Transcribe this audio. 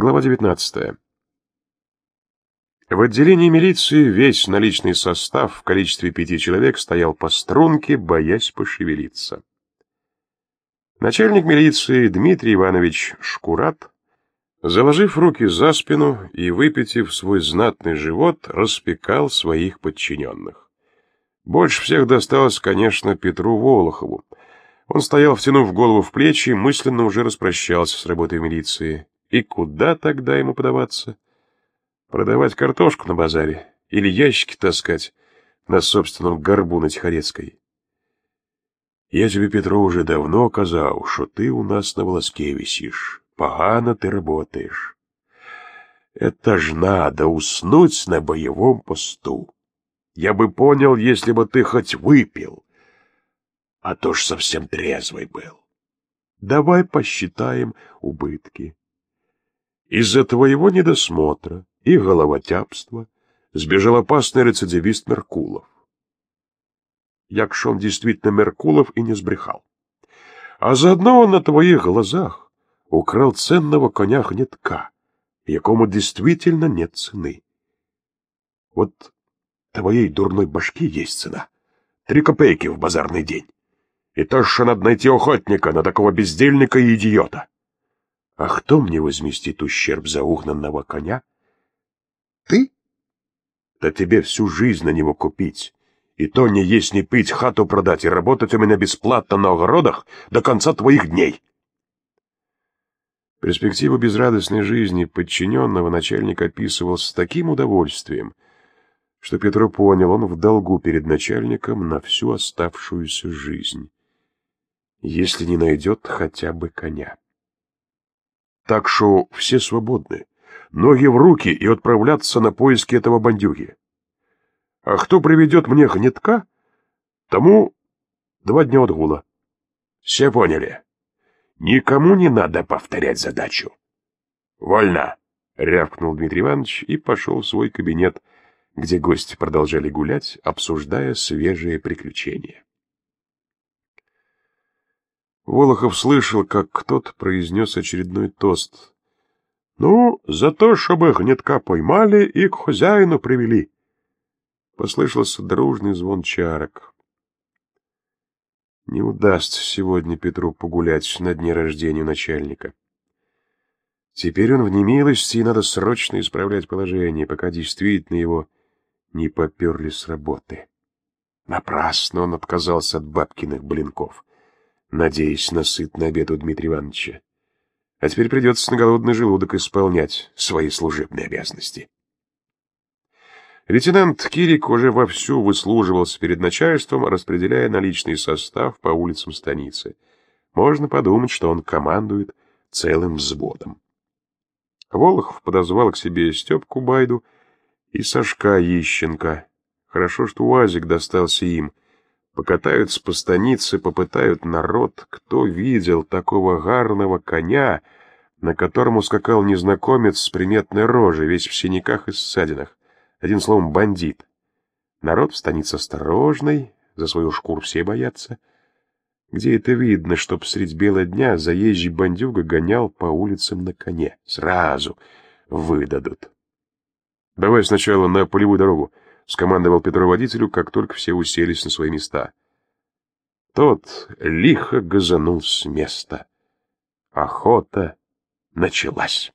Глава 19. В отделении милиции весь наличный состав в количестве пяти человек стоял по струнке, боясь пошевелиться. Начальник милиции Дмитрий Иванович Шкурат, заложив руки за спину и выпитив свой знатный живот, распекал своих подчиненных. Больше всех досталось, конечно, Петру Волохову. Он стоял, втянув голову в плечи, мысленно уже распрощался с работой милиции. И куда тогда ему подаваться? Продавать картошку на базаре или ящики таскать на собственном горбу на Тихорецкой? Я тебе, Петро, уже давно казал, что ты у нас на волоске висишь. Погано ты работаешь. Это ж надо уснуть на боевом посту. Я бы понял, если бы ты хоть выпил, а то ж совсем трезвый был. Давай посчитаем убытки. Из-за твоего недосмотра и головотяпства сбежал опасный рецидивист Меркулов. Якшо он действительно Меркулов и не сбрехал. А заодно он на твоих глазах украл ценного коня гнетка, якому действительно нет цены. Вот твоей дурной башки есть цена. Три копейки в базарный день. И то, что надо найти охотника на такого бездельника и идиота. А кто мне возместит ущерб за угнанного коня? Ты? Да тебе всю жизнь на него купить. И то не есть, не пить, хату продать и работать у меня бесплатно на огородах до конца твоих дней. Перспективу безрадостной жизни подчиненного начальник описывал с таким удовольствием, что Петро понял, он в долгу перед начальником на всю оставшуюся жизнь, если не найдет хотя бы коня. Так что все свободны. Ноги в руки и отправляться на поиски этого бандюги. А кто приведет мне гнетка, тому два дня отгула. Все поняли? Никому не надо повторять задачу. Вольно! — рявкнул Дмитрий Иванович и пошел в свой кабинет, где гости продолжали гулять, обсуждая свежие приключения. Волохов слышал, как кто-то произнес очередной тост. «Ну, за то, чтобы гнетка поймали и к хозяину привели!» Послышался дружный звон чарок. Не удастся сегодня Петру погулять на дне рождения начальника. Теперь он в немилости, и надо срочно исправлять положение, пока действительно его не поперли с работы. Напрасно он отказался от бабкиных блинков надеясь на сытный обед у Дмитрия Ивановича. А теперь придется на голодный желудок исполнять свои служебные обязанности. Лейтенант Кирик уже вовсю выслуживался перед начальством, распределяя наличный состав по улицам станицы. Можно подумать, что он командует целым взводом. Волохов подозвал к себе Степку Байду и Сашка Ищенко. Хорошо, что УАЗик достался им — Покатаются по станице, попытают народ, кто видел такого гарного коня, на котором ускакал незнакомец с приметной рожей, весь в синяках и ссадинах. Одним словом, бандит. Народ в станице осторожный, за свою шкуру все боятся. Где это видно, чтоб средь бела дня заезжий бандюга гонял по улицам на коне? Сразу выдадут. Давай сначала на полевую дорогу. — скомандовал Петро водителю, как только все уселись на свои места. Тот лихо газанул с места. Охота началась.